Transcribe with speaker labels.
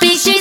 Speaker 1: be sure.